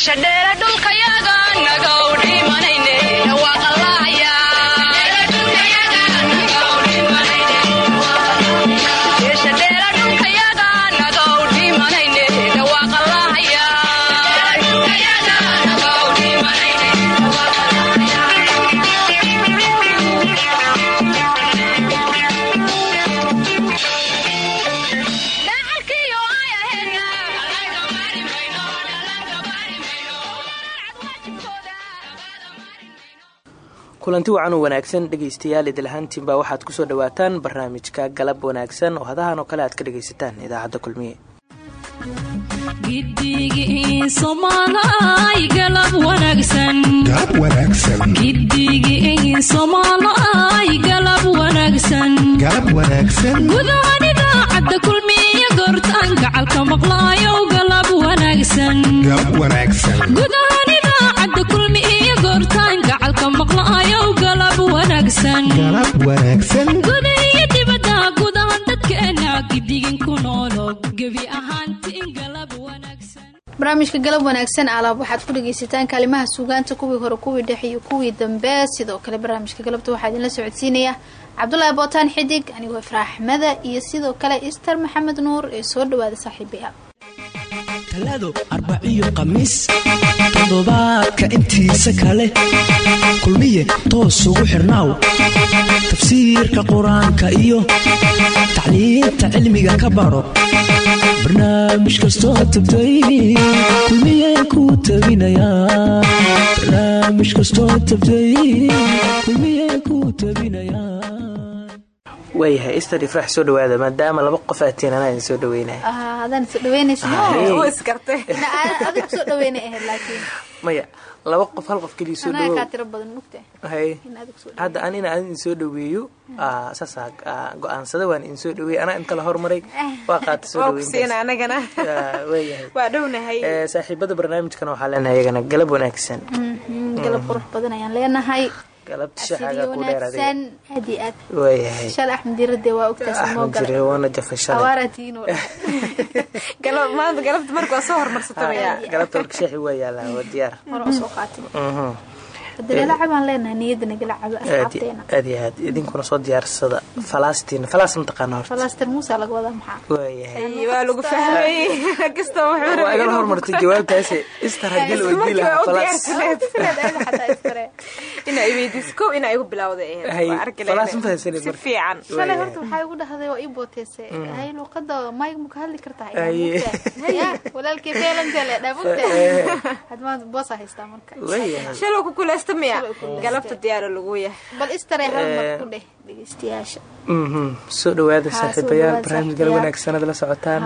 meesha dheere dhulkaya kulanti wacan u wanaagsan dhegaystayaal idilhaantiinbaa waxaad ku soo dhawaataan barnaamijka galab wanaagsan oo hadahan oo kale aad ka dhagaysataan idaacadda kulmiye. Gudahaan idaacadda kulmiye goortaan gacalka maqlaayo galab wanaagsan. Idaacadda kulmi iyo goortaan gacalka maqla'ayow galab wanaagsanguda iyo dibadda gudahan dadkeena gidigin ku noolo gebi ahaantiin galab wanaagsanbarnaamijka galab wanaagsan alaab waxaad ku dhagaysataan kaalimaha suugaanta kuwii hore kuwii dhex iyo kuwii dambe. Sidoo kale barnaamijka galabta waxaa idinla socodsiinaya cabdulaahi bootaan xidig anigoo ifraaxmada iyo sidoo kale ister maxamed nuur ee soo dhawaada saaxiibayaal talaado arbaciyo khamiis toddobaadka intiisa kale kulmiye toos ugu xirnaaw tafsiirka qur'aanka iyo tacliinta cilmiga ka baro. Barnaamij kastoo tabtay kulmiye kuu tabinayaa waayahay ister ifraax soo dhawaada maadaama laba qof aatiin anaa idin soo dhaweynaya maya laba qof hal qof keliya soo hadda an ina adin soo dhaweeyo saasa go'aansada waan idin soo dhaweey anaa inta la hormaray waa qaata soo dhaweynwaayahay saaxiibada barnaamijkana waxaa leenahay iyagana galab wanaagsan aad iyo oo leenahay niyada nagalacaba asxaabteena. aad iyo idinkuna soo diyaarsada. Falastiin falas mataqaana horta. Falastin muusa laga wadaa maxaa? Waayahay waa lagu fahmay. Kasta wuxuu waa igala hormartay jawaabtaasi. Istar haddii la weydiin lahaa falas shalay horta waxaa igu dhahday waa ii booteysay hay luuqada mayg ma ka hadli kartaa? Dhaabugta had maanta boosa haystaa marka. Shalow ku kuleysta miya? Galabta diyaara lagu yahay. Bal istare hal mar ku dheh dhegeystayaasha. Soo dhawaada saaxiibayaal barnaamij gal wanaagsanad la socotaan.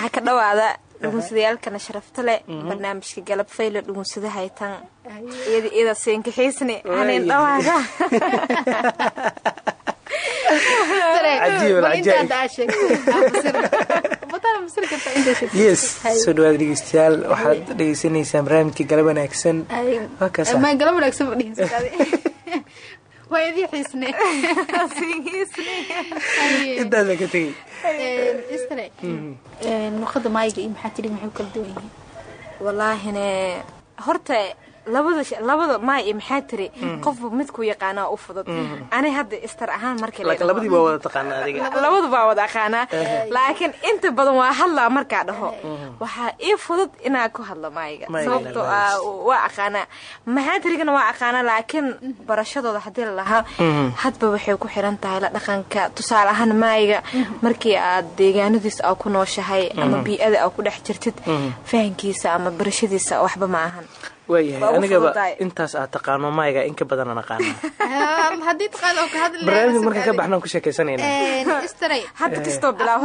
Ha ka dhawaada dhugunsadayaalkana sharafta leh barnaamijka galab fayla dhugunsada haytan iyada iyada seenkaxiisni hanin dhawaada yes soo dhawaada dhegeystayaal waxaad dhegeysanaysaan barnaamijka galab wanaagsan. Galab wanaagsan waa idii xiisne intaasa ka tegey istre luqada maayiga iyo maxaa tidhi maxay u kala duwan yihiin wallaahine horta labada iyo maxaa tiri qofba midku yaqaanaa u fudud. Ani hadda istar ahaan markii labadii baa wada aqaanaa. Laakiin inta badan waa hadlaa markaa dhaho. Waxaa ii fudud inaa ku hadlo maayiga sababto waa aqaanaa. Maxaa tirigana waa aqaanaa laakiin barashadooda haddii lalahaa hadba waxay ku xiran tahay la dhaqanka. Tusaale ahaan maayiga markii aad deegaanadiis aa ku nooshahay ama bii-ada aa ku dhex jirtid fahankiisa ama barashadiisa waxba ma ahan waayahay anigaba intaas aad taqaano mayga inka badanaan aqaanabarnaamij marka ka baxnaan ku sheekaysanayna. Hadda kastoo bilaa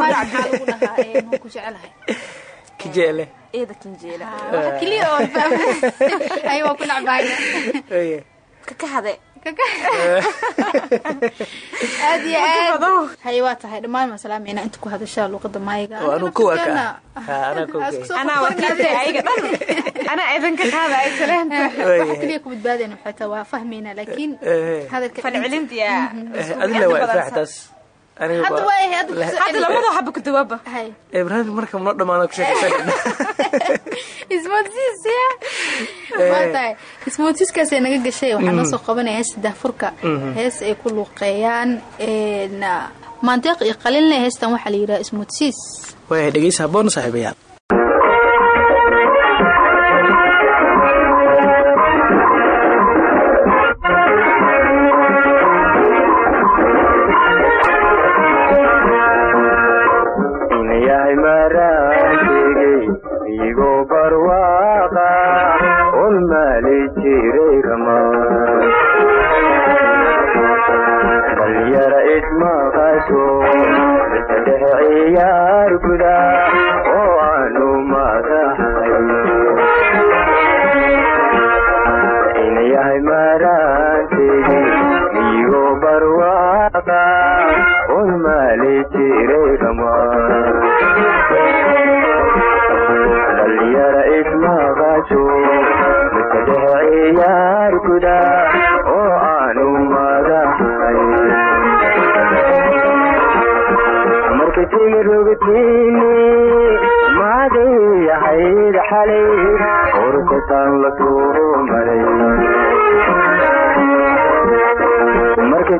ku jecelahay kijeele. Iyada kinjeela waa ku nacbaaya kakahade aad iyo aad. Hay waa tahay dhammaan masalaamayna inta ku hadashaa luuqada maayiga anaa anaa idinka qaada ay kaliya ku badbaadayna waxay tahay waa fahmaynaa laakiin hadalka falcelintiya adila waa ifraax barnaamij marka mnoo dhamaan ismoodsiiskaasay naga gashay? Waxaa noo mm. soo qabanaya heesta daafurka mm-hmm. hees ay ku luuqeeyaan eh, mantiiq iyo qalinle heestan waxaa la yidhaha ismoodsiis waaya dhegeysaa boona ah, saaxiibayaal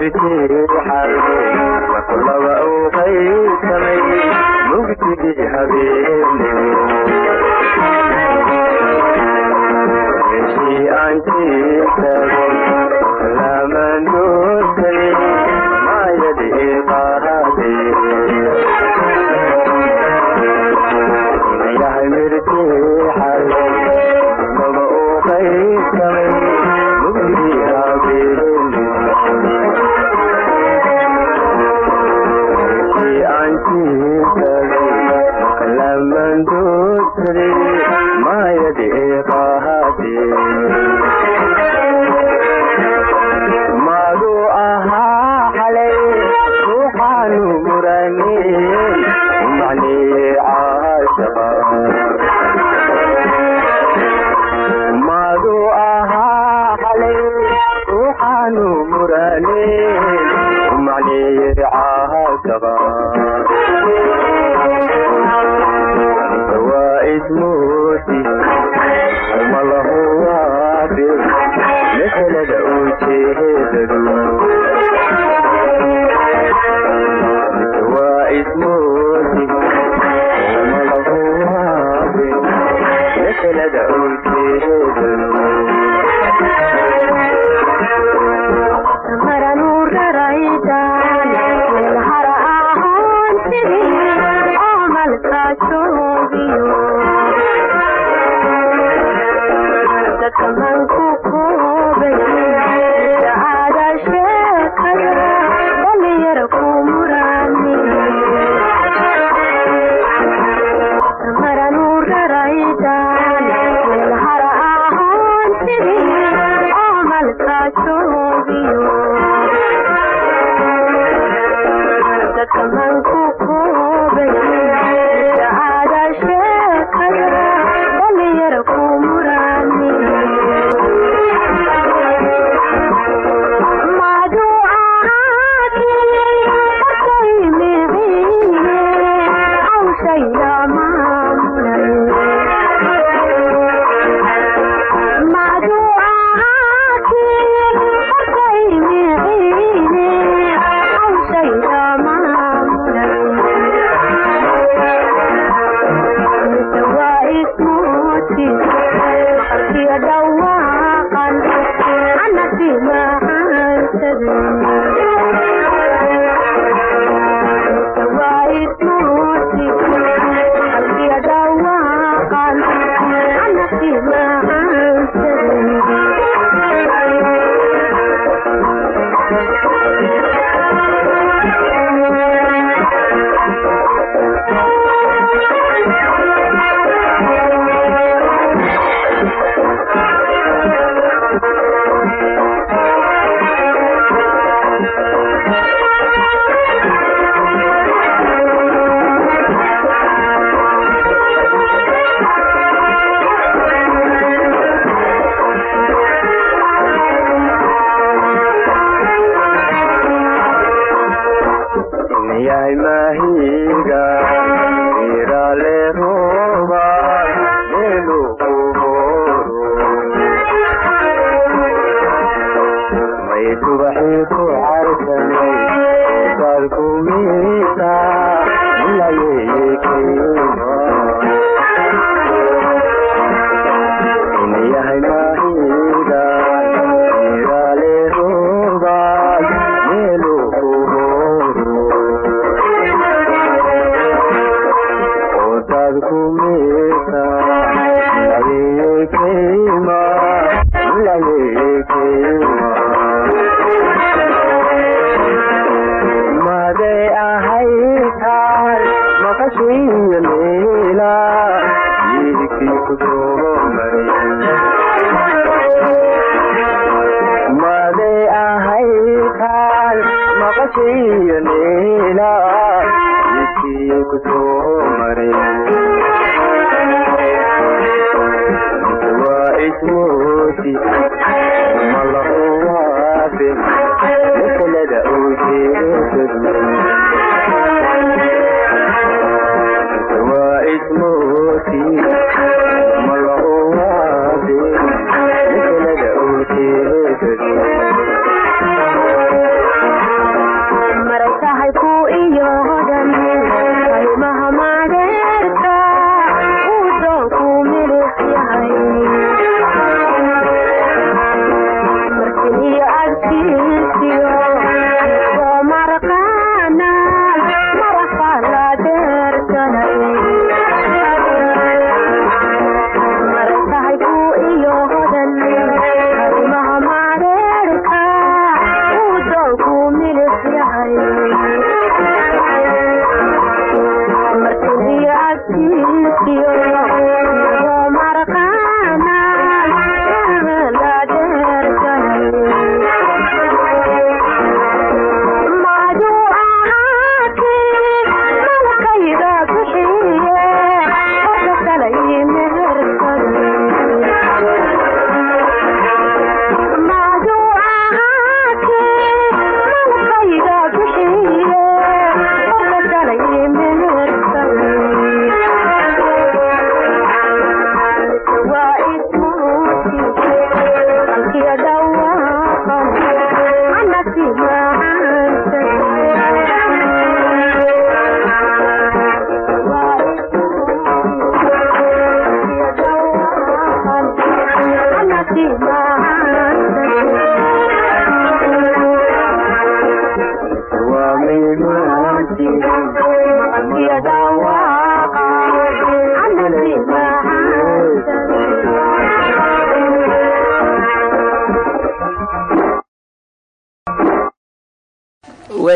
jirtay waxaawey laba uu qaybsamay mugdigii habeeney heshii aankiisa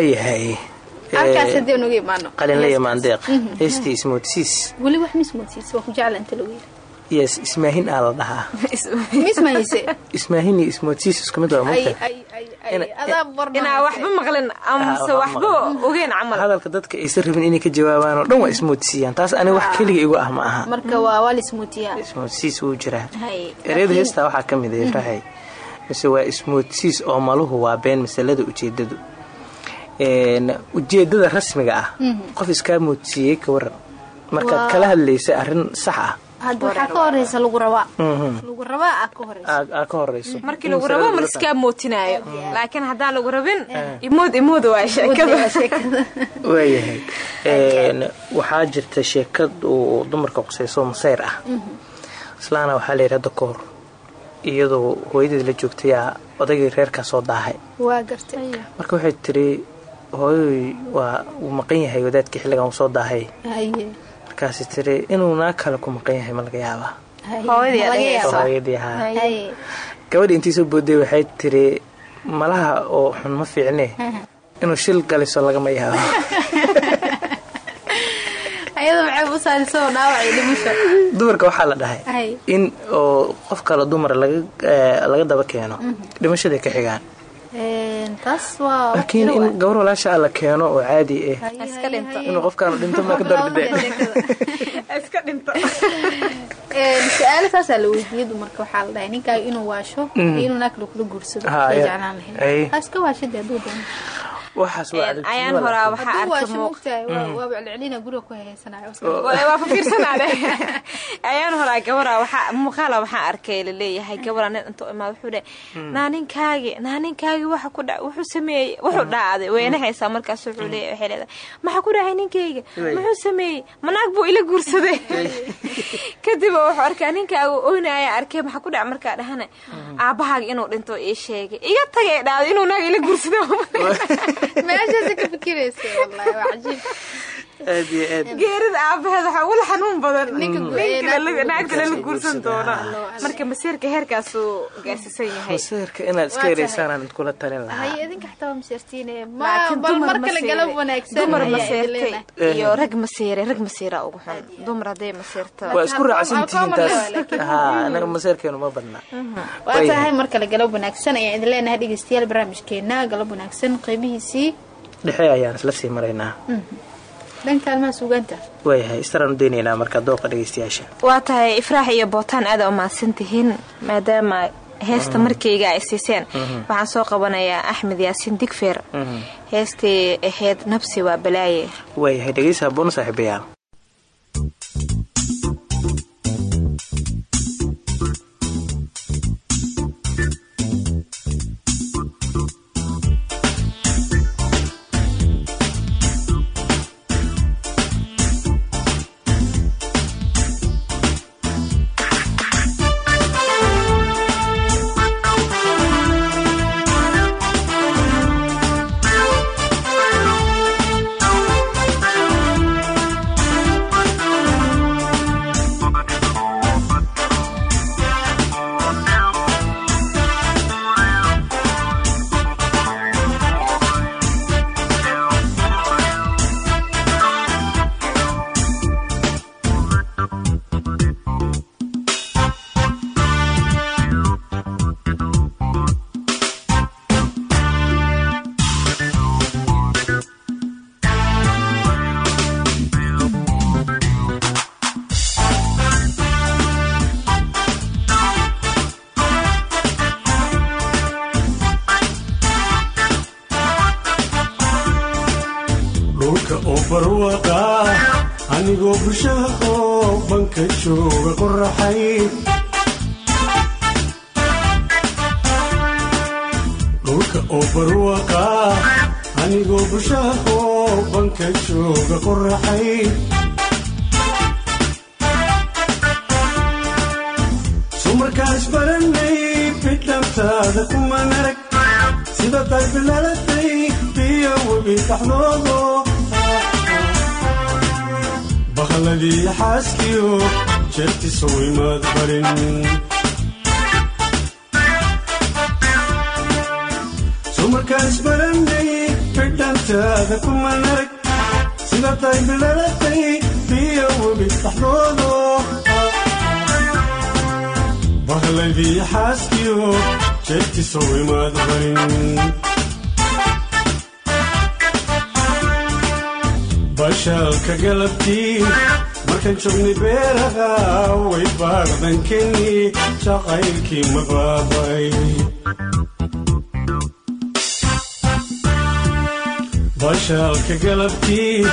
waayahay qalinla iyo maandeeq heestii ismoodsiis yes ismaahin aa la dhahaa. Ismaahin iyo ismoodsiis isku mid waa ay mogta ay ay ay Ina- adaa barna inaa waxba maqlin amase waxba ogeen camal. Hadalka dadka aysan rabin inay ka jawaabaan oo dhan waa ismoodsiiyaan. Taas aniga wax keliga igu ah ma aha. Ismoodsiis wuu jiraa. Hay ereyada heestaa waxaa ka mid ah rahay. Mise waa ismoodsiis oo maluhu waa been masalada ujeedadu ujeedada rasmiga ah. Qof iskaa moodsiiyey ka waran markaad Waa- kala hadlaysa arrin sax ah. Hadda waxaa ka horeysa lagu rabaa. Mhm. lagu rabaa aa ka horeyso markii lagu rabo mar iskaa mootinaayo laakiin haddaan lagu rabin imood imood waa sheekada waayahay Een, waxaa jirta sheekad uu dumarka qusayso masayr ah. Islaana waxaa la yidhi hadda ka hor. Iyadoo hooyadeed la joogtayaa odaygii reerkaa soo daahay. Waa gartay. Marka waxay tiri hooyoy waa wuu maqan yahay wadaadkii xilligan uu soo daahay. Haye markaasi tiri inuu naag kale ku maqan yahay ma laga yaabaa? Intii soo booday waxay tiri malaha oo xun ma fiicne. Inuu shil galiso lagama yaabo. Dumarka waxaa la dhahay. Hay. in oo qof kale dumar laga eh, laga daba keeno dhimashaday ka xigaan laakiin in gabar walaasha la keeno oo caadi ah inuu qofkaan dhinto ma ka darbide iska dhinto. Een, su'aalo saasaa la weydiiyey dumarka waxaa la dhahay ninkaaga inuu waasho iyo inuu naag kale kula guursado jeclaan Ay. ayaan horaa waxaa hadduu arka waasho muuq mogtahay waa waa celcelina guriga ku heheysanayo Waa- waa fafiirsanaade ayaan horaa gabara waxaa muuqaala waxaa arkay la leeyahay gabara nin intuu imaad wuxuu dhe naaninkaagi naaninkaagi waxa ku dha wuxuu sameeyey wuxuu dhacday wayna haysaa markaas wuxuu leeyahay waxay leedahay. Maxaa ku dhacay ninkayga muxuu sameeyey? Manaag buu ila guursaday. Kadib wuxuu arkaa ninkaaga oynaya arkay maxaa ku dhaca markaa dhahana aabbahaaga inuu dhinto ii sheegay. Iga tagay dhacday inuu naag ila guursado meeshaasa ka fikiraysa wallahi waa cajiib geerida aabaheed waxaa ugula xanuun badan. Ninka gu- Ninka naagta la- guursan doona. marka masiirka heerkaasuu gaarsiisan yahay. Maseerka inaad iska Waa yaraysaanaan idinkula talin lahaa. Haye idinka xataa waa maseertiine ma Laakiin bal dumar mar kale masiire- galab wanaagsan. dumar ayaa idin maseertay iyo rag masiire rag masiira ugu xun. Dumar hadday masiirto. Waa isku raacsan tihiin taas. laakiin- ha anaga maseerkeenu ma badna. Waa tahay mar kale galab wanaagsan ayaan idin leenahay dhegeystayaal barnaamijkeena galab wanaagsan qeybihiisii dhexe ayaan isla sii maraynaa dhanka kaalmaha suugaanta waayahay istaraan u daynaynaa marka dooqa dhegeystayaasha waa tahay ifraax iyo bootaan aada u mahadsan tihiin maadaama heesta markayga ay siiseen. Waxaan soo qabanayaa axmed yaasiin digfeer heestii ahayd nabsi waa balaaye. Waayahay dhegeysa haboon saaxiibayaal sumarkaas baranay bidhantaada kuman arag sida daybilalatay biyo webi dhaxdoodo bahladii xaaskiyo jeertisow imaad barin soo markaan isbarannay bidhantaada kuman arag sida daybilalatay biyo webi dhaxdoodo bahladii xaaskiyo jeertisow imaad barin bashaalka galabtii markaan joognay beeraha way baaqdankeni shaqaylkii mabaabay bashaalka galabtii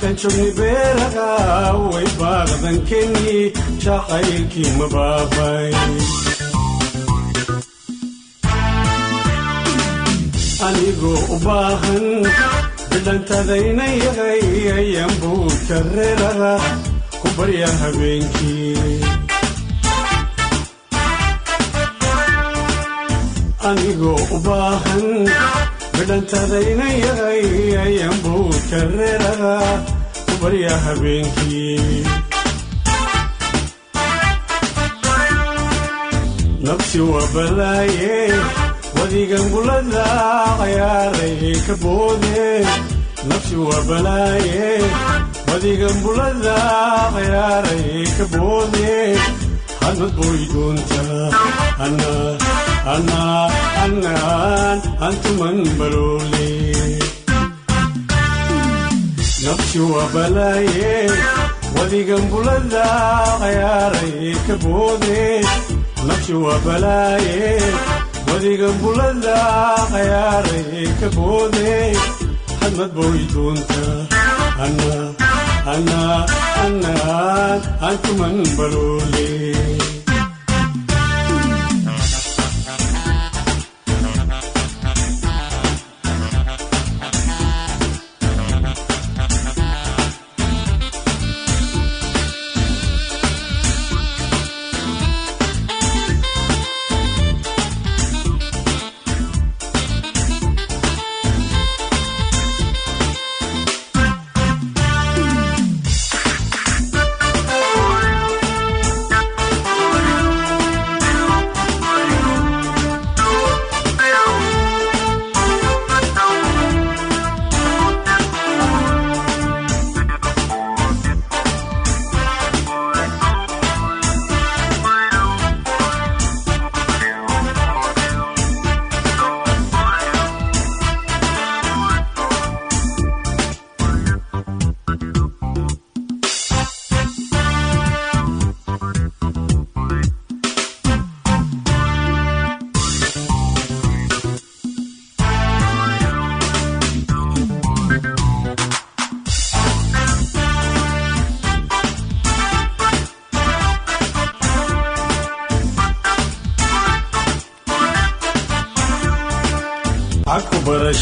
markaan joognay beeraha way baaqdankeni shaqaylkii mabaabay anigoo u baahan bidhantadayna yahay ayaan buudka reeraha ku barya habeenkii anigoo u baahan bidhantadayna yahay ayaan buudka reeraha ku barya habeenkii nafsi waa balaaye wadigan bulada cayaaray ka boode nafsi waa balaaye wadigan bulada cayaaray ka boode hadmad boy doonta ana ana anaan antuman baloole nafsi waa balaaye wadigan bulada cayaaray ka boode nafsi waa balaaye wadigan bulada cayaaray ka boode hadmad boy doonta ana ana anaan antuman baloole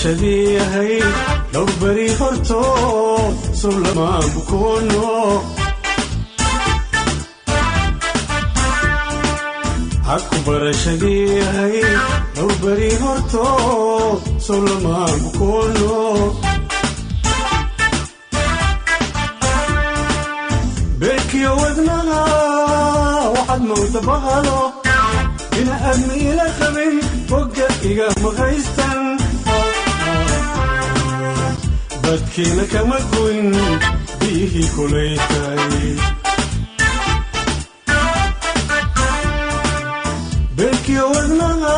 barashadii yahay dhowr beri hortood sullamaan bukoono caku barashadii yahay dhowr beri hortood sullamaan bukoono beerkiyo wadnaha waxaad mawda bahalo ina aadna ila qabin bogga iga maqaystan badkiina kama goyn biyihii kulaytay beerkiyo wadnaha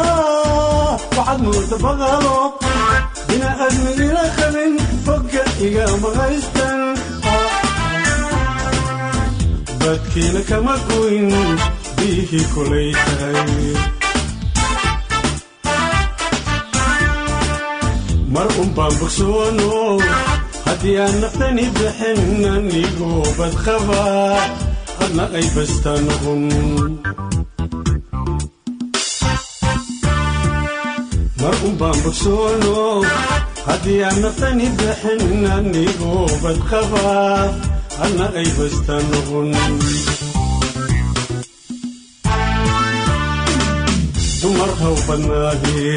waxaad mooda baqalo ina aadna ila qabin bogga iga maqaystan badkiina kama goyn biyihii kulaytay mar unbaan bogsoono haddii aan naqdani bixin anigoo badqaba adna ay noqon. Mar unbaan bogsoono haddii aan naqdani bixin anigoo badqaba adna ay noqon. Dumar haw badnaadee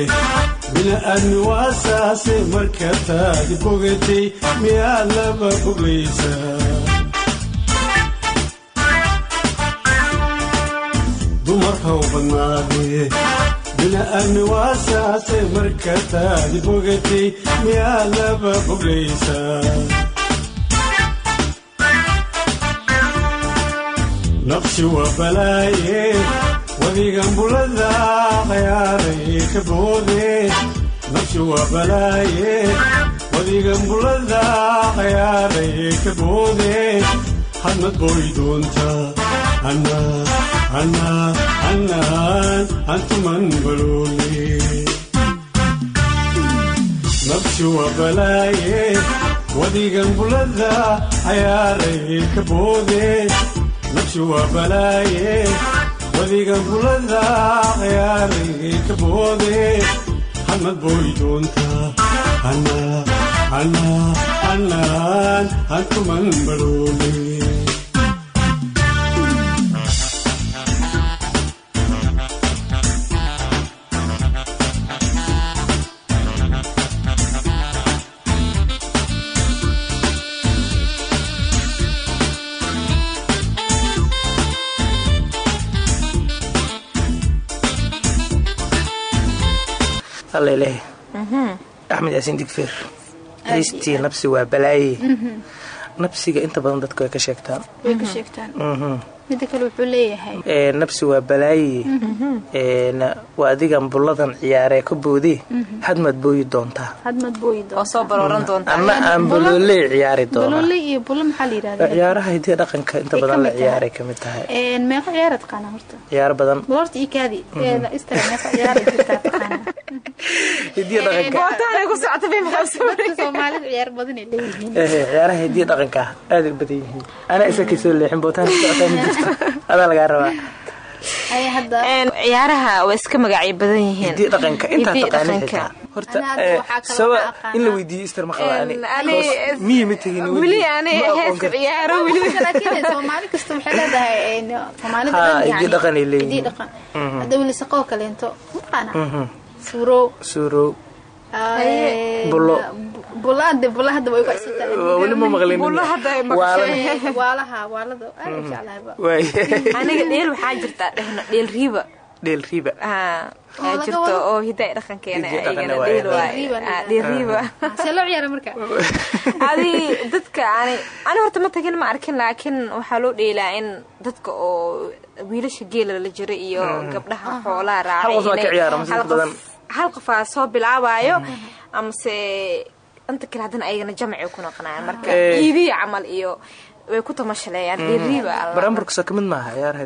bini'aadmi waasaase markaa taadi bogatay miyaa laba boglaysaa dumar haw badnaadee bini'aadmi waasaase markaa taadi bogatay miyaa laba boglaysaa nafsi waa balaaye wadigan bulada cayaaray ka boode nafsi waa balaaye wadigan bulada cayaaray ka boode hadmad booy doonta anaan antuman baloole nafsi waa balaaye wadigan bulada cayaaray ka boode nafsi waa balaaye wadigan bulada cayaaray ka boode hadmad booy doonta ana ana anaan antuman baloole alleleh axmed yaasiin digfeer heystii nabsi waa balaaye nabsiga inta badan dadku way ka sheegtaan. Way ka sheegtaan. Midda kale wuxuu leeyahay. Ee, nabsi waa balaaye Een, waa adigan bulladan ciyaaree ka boodee hadmaad booyi doontaa. Hadmad booyi oo soo barooran doonta anna aan bulooley ciyaari doonaa. ciyaaraha hidiya dhaqanka inta badan ka la mid tahay. ciyaaray ka mid tahay. Ciyaaro badan ciyaaraha hidiya dhaqanka. ah aad u badan yihiin. Ana isa ka soo leexin bootaan socotaa ma jirto. Adaa lagaa rabaa. Ay hadda ciyaaraha way iska magacyo badan yihiin. Hidiya dhaqanka intaa dhaqanka. xitaa horta ka aqaanaa. in la weydiiyo istar ma qaba ani miyi ma tegin weli ani heeska ciyaaro weli. laakiin soomaali kasta waxay leedahay soomaalida dhaqan ay leeyihiin. dhaqan. Hadda weli saqoo kaleento maqaana weli ma maqlin Bulo hadda ay Waalan. maqashay. waalaha waalada aad u jeclahayba waay aniga dheel waxaa jirta dhehno dheel riiba. Dheel riiba. Ah, aa jirto oo hidaa dhaqankeena ayagana dheel ay waaye. Dheel riiba. Ah, marka. Adi dadka ani ani horta ma tagin ma arkin laakiin waxaa loo dheelaa in dadka oo wiilasha geela la jira iyo gabdhaha xoolaha raacay Hal qofaa soo bilaabayo amase inta kale haddana ayagana jamci ku noqonayaan marka Eh. iidiya camal iyo way ku alla. baramburka soo ka mid maaha ciyaaraha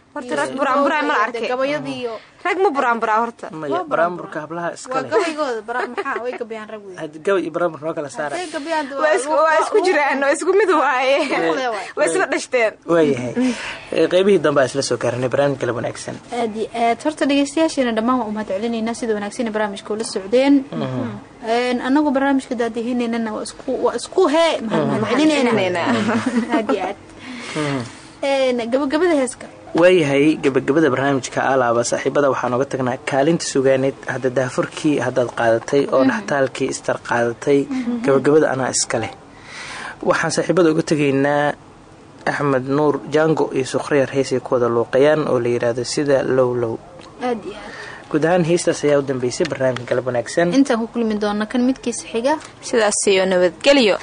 horta rag buraanburaa ma la arkay rag ma buraanburaa horta maya baraamburka hablaha waa iskale gabay iyo baraambur noo kala saara. waa isku- waa isku jiraan waa isku mid waaye. Waa isla dhashteen. Waayahay Eh, qaybihii dambe aa isla soo gaaranay barnaamij kale wanaagsan. Aad iyo aad. Horta dhegeystayaasheena dhammaan waa umahad celinaynaa sida wanaagsan ee barnaamijka ula socdeen. Een, anagu barnaamijka daadihineynana waa isku waa isku hee. Mahad mahad celinayna. Aad iyo aad. Een, gabagabada heeska waayahay gabagabada barnaamijka alaaba saaxiibada waxaan oga tagnaa kaalinta sugaaneed hadda daafurkii haddaad qaadatay oo dhaxtaalkii istar qaadatay gabagabada anaa iska leh. Waxaan saaxiibada uga tegaynaa axmed nuur jango iyo sukriyar heesay ku wada luuqayaan oo la yidhaahdo sida low low. Aad iyo aad. Guud ahaan heestaas ayaa u dambeysay barnaamijka galab wanaagsan. Intaan ku kulmi doona kan midkiisa xiga. Sidaas iyo nabadgelyo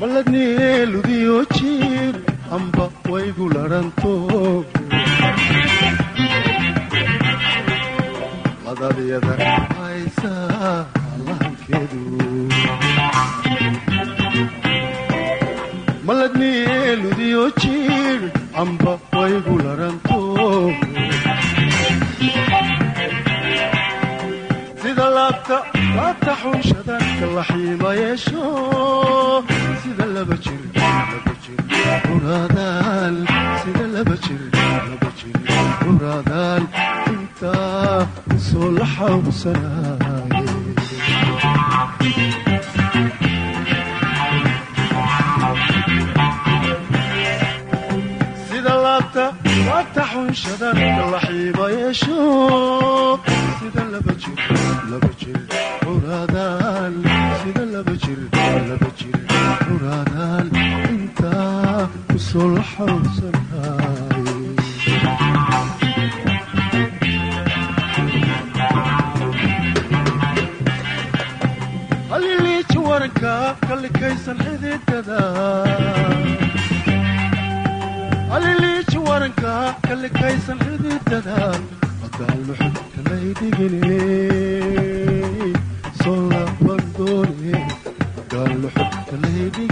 baladni eeludiyo jiir amba waygu lahanto madalyada haysa lahankeedu maladni eeludiyo jiir amba raxiima yeesho sida laba jir uraadaan sida laba jir uraadaan intaa u soo la xawsanaay sida laabta laabta xunshada raxiima yeesho warka kallikaysan xididada aliliij waranka kallikaysan xididada magaalnu xubkalaydigine sola bandoone magaalnu xubkalaydig